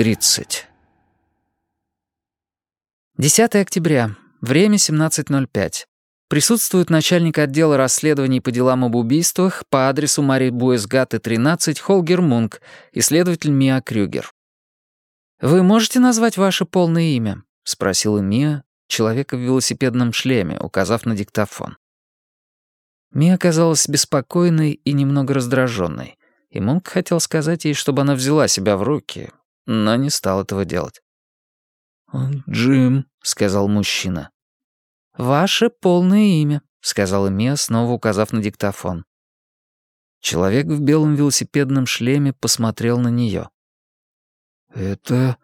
30. 10 октября. Время 17.05. Присутствует начальник отдела расследований по делам об убийствах по адресу Мари Буэсгаты, 13, Холгер Мунк, исследователь Миа Крюгер. «Вы можете назвать ваше полное имя?» — спросила Мия, человека в велосипедном шлеме, указав на диктофон. Мия казалась беспокойной и немного раздраженной, и Мунк хотел сказать ей, чтобы она взяла себя в руки, но не стал этого делать. «Джим», — сказал мужчина. «Ваше полное имя», — сказала Мия, снова указав на диктофон. Человек в белом велосипедном шлеме посмотрел на нее. «Это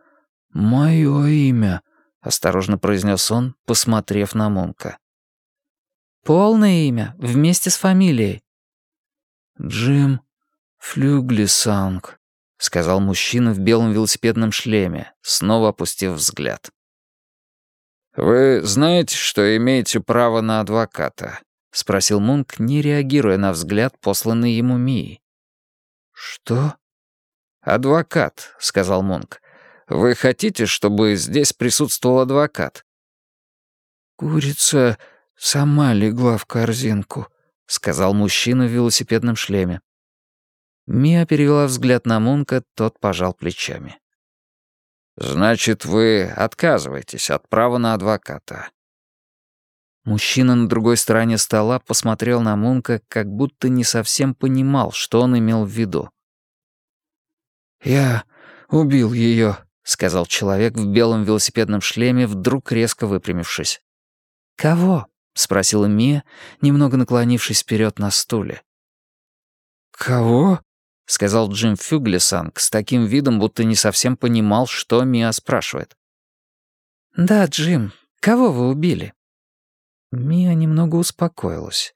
мое имя», — осторожно произнес он, посмотрев на Мунка. «Полное имя, вместе с фамилией». «Джим Флюглисанг», — сказал мужчина в белом велосипедном шлеме, снова опустив взгляд. «Вы знаете, что имеете право на адвоката?» — спросил Мунк, не реагируя на взгляд, посланный ему Мии. «Что?» «Адвокат», — сказал Мунк. «Вы хотите, чтобы здесь присутствовал адвокат?» «Курица сама легла в корзинку», — сказал мужчина в велосипедном шлеме. Мия перевела взгляд на Мунка, тот пожал плечами. «Значит, вы отказываетесь от права на адвоката?» Мужчина на другой стороне стола посмотрел на Мунка, как будто не совсем понимал, что он имел в виду. «Я убил ее», — сказал человек в белом велосипедном шлеме, вдруг резко выпрямившись. «Кого?» — спросила Мия, немного наклонившись вперед на стуле. «Кого?» — сказал Джим Фюглесанг с таким видом, будто не совсем понимал, что Мия спрашивает. «Да, Джим, кого вы убили?» Мия немного успокоилась.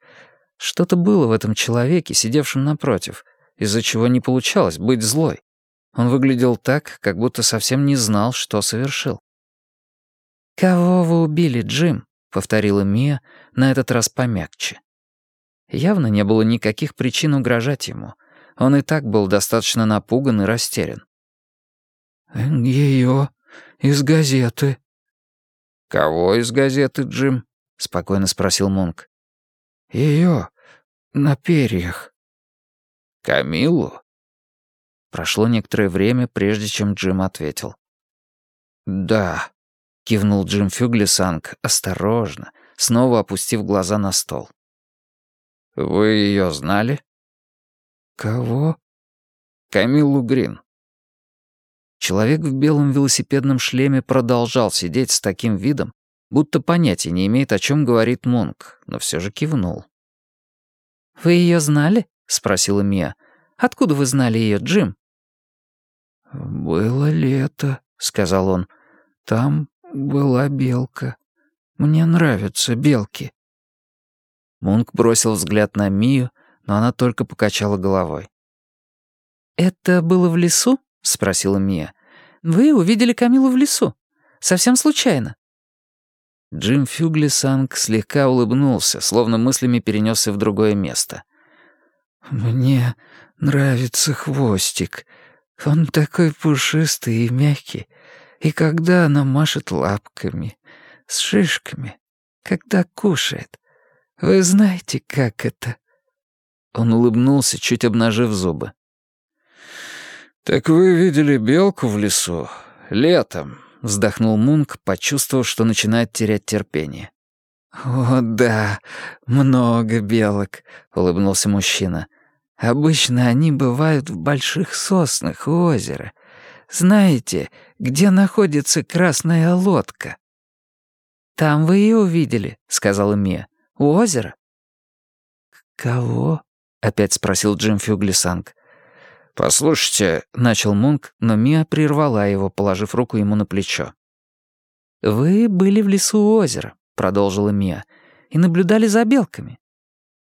Что-то было в этом человеке, сидевшем напротив, из-за чего не получалось быть злой. Он выглядел так, как будто совсем не знал, что совершил. «Кого вы убили, Джим?» — повторила Мия, на этот раз помягче. Явно не было никаких причин угрожать ему — он и так был достаточно напуган и растерян. «Ее из газеты». «Кого из газеты, Джим?» — спокойно спросил Мунк. «Ее на перьях». «Камилу?» Прошло некоторое время, прежде чем Джим ответил. «Да», — кивнул Джим Фюглисанг, осторожно, снова опустив глаза на стол. «Вы ее знали?» «Кого?» «Камиллу Грин». Человек в белом велосипедном шлеме продолжал сидеть с таким видом, будто понятия не имеет, о чем говорит Монк, но все же кивнул. «Вы ее знали?» — спросила Мия. «Откуда вы знали ее, Джим?» «Было лето», — сказал он. «Там была белка. Мне нравятся белки». Мунк бросил взгляд на Мию, но она только покачала головой. «Это было в лесу?» — спросила Мия. «Вы увидели Камилу в лесу? Совсем случайно?» Джим Фюглисанг слегка улыбнулся, словно мыслями перенесся в другое место. «Мне нравится хвостик. Он такой пушистый и мягкий. И когда она машет лапками, с шишками, когда кушает. Вы знаете, как это?» Он улыбнулся, чуть обнажив зубы. «Так вы видели белку в лесу? Летом?» — вздохнул Мунк, почувствовав, что начинает терять терпение. «О, да, много белок», — улыбнулся мужчина. «Обычно они бывают в больших соснах у озера. Знаете, где находится красная лодка?» «Там вы ее увидели», — сказала Мия. «У озера». «Кого?» — опять спросил Джим Фюглисанг. «Послушайте», — начал Мунк, но Мия прервала его, положив руку ему на плечо. «Вы были в лесу у озера», — продолжила Мия, — «и наблюдали за белками».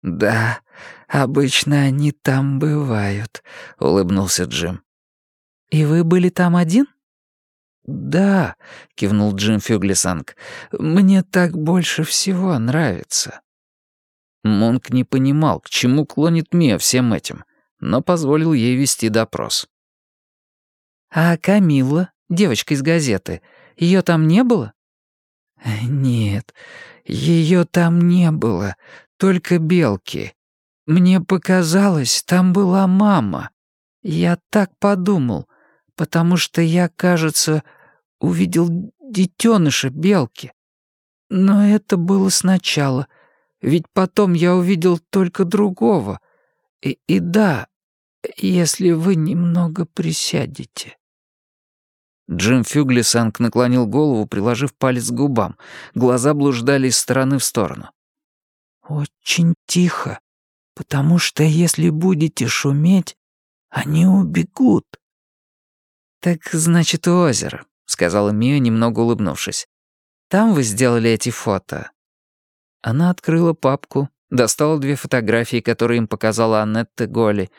«Да, обычно они там бывают», — улыбнулся Джим. «И вы были там один?» «Да», — кивнул Джим Фюглисанг, — «мне так больше всего нравится». Мунк не понимал, к чему клонит Мия всем этим, но позволил ей вести допрос. «А Камилла?» девочка из газеты, ее там не было?» «Нет, ее там не было, только белки. Мне показалось, там была мама. Я так подумал, потому что я, кажется, увидел детеныша белки. Но это было сначала, ведь потом я увидел только другого. И, и да, если вы немного присядете». Джим Фюглисанг наклонил голову, приложив палец к губам. Глаза блуждали из стороны в сторону. «Очень тихо, потому что если будете шуметь, они убегут». «Так значит, у озера», — сказала Мия, немного улыбнувшись. «Там вы сделали эти фото». Она открыла папку, достала две фотографии, которые им показала Аннетта Голли,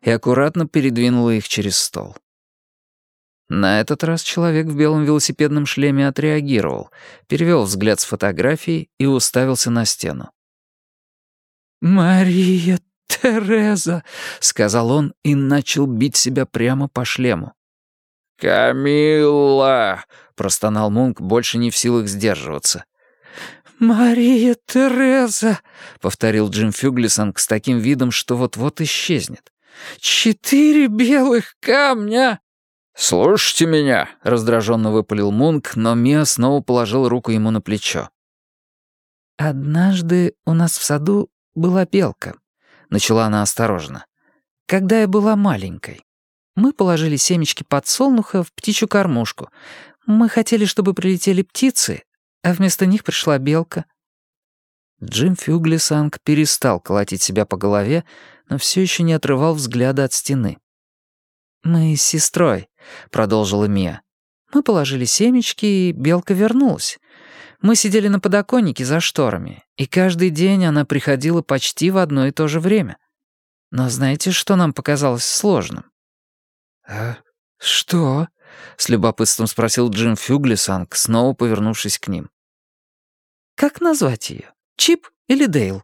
и аккуратно передвинула их через стол. На этот раз человек в белом велосипедном шлеме отреагировал, перевел взгляд с фотографии и уставился на стену. «Мария Тереза», — сказал он и начал бить себя прямо по шлему. «Камилла!» — простонал Мунк, больше не в силах сдерживаться. «Мария Тереза», — повторил Джим Фюглисонг с таким видом, что вот-вот исчезнет. «Четыре белых камня!» «Слушайте меня!» — раздраженно выпалил Мунк, но Мия снова положил руку ему на плечо. «Однажды у нас в саду была белка», — начала она осторожно. «Когда я была маленькой. Мы положили семечки подсолнуха в птичью кормушку. Мы хотели, чтобы прилетели птицы, а вместо них пришла белка». Джим Фюглисанг перестал колотить себя по голове, но все еще не отрывал взгляда от стены. «Мы с сестрой — продолжила Мия. «Мы положили семечки, и белка вернулась. Мы сидели на подоконнике за шторами, и каждый день она приходила почти в одно и то же время. Но знаете, что нам показалось сложным?» «А что?» — с любопытством спросил Джим Фюглисанг, снова повернувшись к ним. «Как назвать ее? Чип или Дейл?»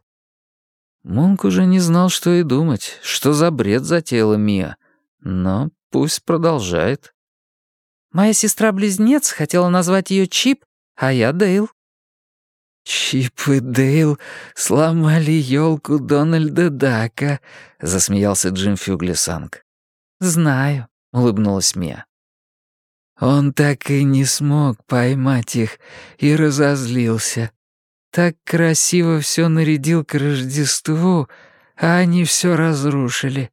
Монк уже не знал, что и думать, что за бред затеяла Мия, но Пусть продолжает. Моя сестра-близнец хотела назвать ее Чип, а я Дейл. «Чип и Дейл сломали елку Дональда Дака», — засмеялся Джим Фюглисанг. «Знаю», — улыбнулась Мия. Он так и не смог поймать их и разозлился. Так красиво все нарядил к Рождеству, а они все разрушили.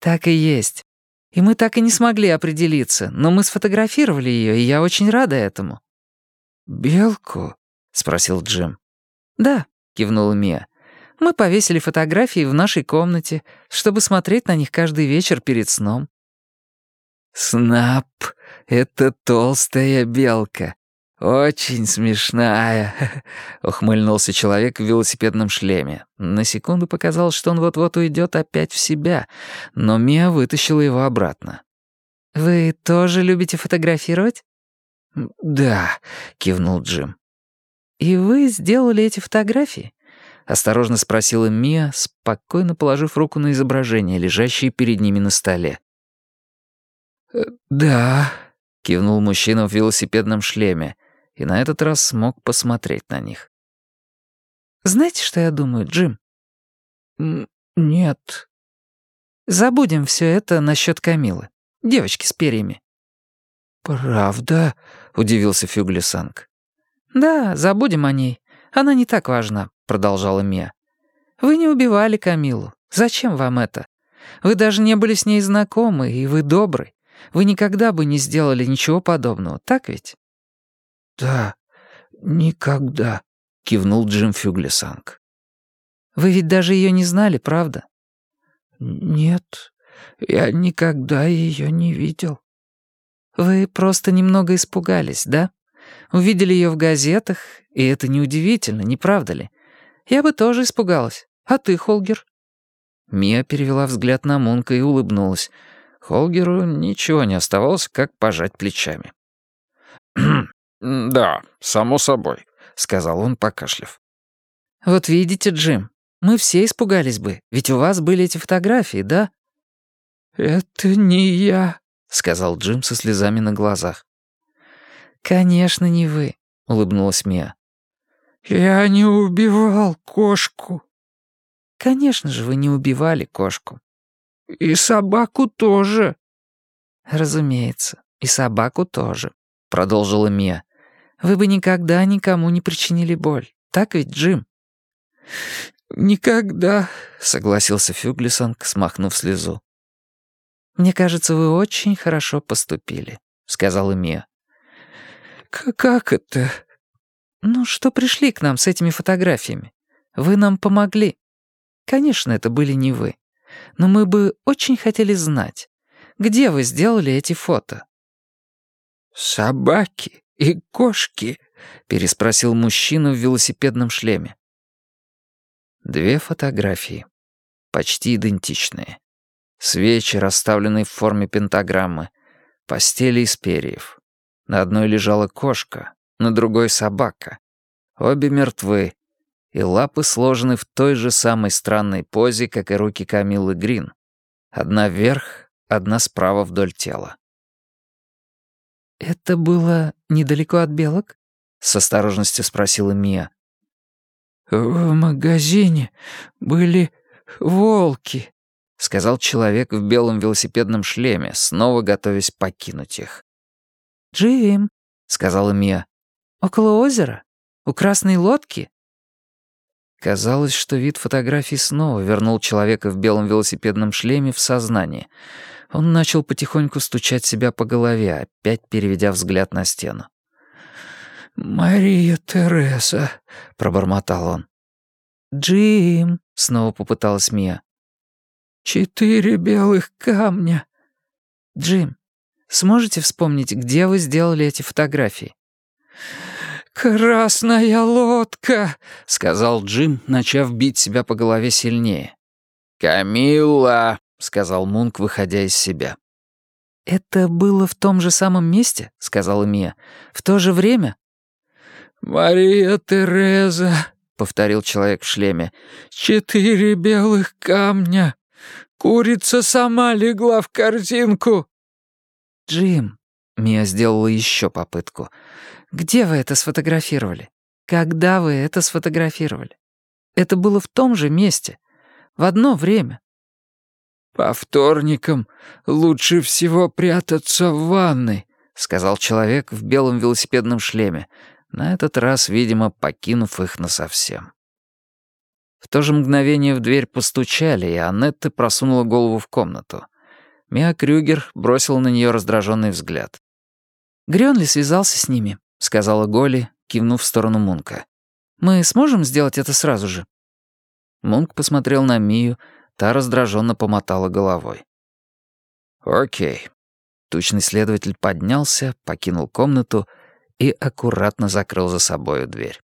Так и есть. И мы так и не смогли определиться, но мы сфотографировали ее, и я очень рада этому». «Белку?» — спросил Джим. «Да», — кивнула Мия. «Мы повесили фотографии в нашей комнате, чтобы смотреть на них каждый вечер перед сном». «Снап — это толстая белка. «Очень смешная», — ухмыльнулся человек в велосипедном шлеме. На секунду показалось, что он вот-вот уйдет опять в себя, но Мия вытащила его обратно. «Вы тоже любите фотографировать?» «Да», — кивнул Джим. «И вы сделали эти фотографии?» — осторожно спросила Мия, спокойно положив руку на изображение, лежащее перед ними на столе. «Э, «Да», — кивнул мужчина в велосипедном шлеме, и на этот раз смог посмотреть на них. «Знаете, что я думаю, Джим?» «Нет». «Забудем все это насчет Камилы, девочки с перьями». «Правда?» — удивился Фюглисанг. «Да, забудем о ней. Она не так важна», — продолжала Мия. «Вы не убивали Камилу. Зачем вам это? Вы даже не были с ней знакомы, и вы добрый. Вы никогда бы не сделали ничего подобного, так ведь?» «Да, никогда», — кивнул Джим Фюглисанг. «Вы ведь даже ее не знали, правда?» «Нет, я никогда ее не видел». «Вы просто немного испугались, да? Увидели ее в газетах, и это неудивительно, не правда ли? Я бы тоже испугалась. А ты, Холгер?» Мия перевела взгляд на Мунка и улыбнулась. Холгеру ничего не оставалось, как пожать плечами. «Да, само собой», — сказал он, покашлив. «Вот видите, Джим, мы все испугались бы, ведь у вас были эти фотографии, да?» «Это не я», — сказал Джим со слезами на глазах. «Конечно, не вы», — улыбнулась Мия. «Я не убивал кошку». «Конечно же, вы не убивали кошку». «И собаку тоже». «Разумеется, и собаку тоже», — продолжила Мия. «Вы бы никогда никому не причинили боль. Так ведь, Джим?» «Никогда», — согласился Фюглисонг, смахнув слезу. «Мне кажется, вы очень хорошо поступили», — сказала Мия. «Как это?» «Ну, что пришли к нам с этими фотографиями? Вы нам помогли. Конечно, это были не вы. Но мы бы очень хотели знать, где вы сделали эти фото?» «Собаки и кошки?» — переспросил мужчина в велосипедном шлеме. Две фотографии, почти идентичные. Свечи, расставленные в форме пентаграммы, постели из перьев. На одной лежала кошка, на другой — собака. Обе мертвы, и лапы сложены в той же самой странной позе, как и руки Камилы Грин. Одна вверх, одна справа вдоль тела. «Это было недалеко от белок?» — с осторожностью спросила Мия. «В магазине были волки», — сказал человек в белом велосипедном шлеме, снова готовясь покинуть их. «Джим», — сказала Мия, — «около озера? У красной лодки?» Казалось, что вид фотографий снова вернул человека в белом велосипедном шлеме в сознание. Он начал потихоньку стучать себя по голове, опять переведя взгляд на стену. «Мария Тереза», — пробормотал он. «Джим», — снова попыталась Мия. «Четыре белых камня». «Джим, сможете вспомнить, где вы сделали эти фотографии?» «Красная лодка», — сказал Джим, начав бить себя по голове сильнее. «Камилла», — сказал Мунк, выходя из себя. «Это было в том же самом месте?» — сказала Мия. «В то же время?» «Мария Тереза», — повторил человек в шлеме, — «четыре белых камня. Курица сама легла в корзинку». «Джим», — Мия сделала еще попытку, — «где вы это сфотографировали? Когда вы это сфотографировали? Это было в том же месте, в одно время». «По вторникам лучше всего прятаться в ванной», — сказал человек в белом велосипедном шлеме, на этот раз, видимо, покинув их насовсем. В то же мгновение в дверь постучали, и Аннетта просунула голову в комнату. Миа Крюгер бросила на нее раздраженный взгляд. «Грёнли связался с ними», — сказала Голи, кивнув в сторону Мунка. «Мы сможем сделать это сразу же?» Мунк посмотрел на Мию, та раздраженно помотала головой. «Окей». Тучный следователь поднялся, покинул комнату и аккуратно закрыл за собою дверь.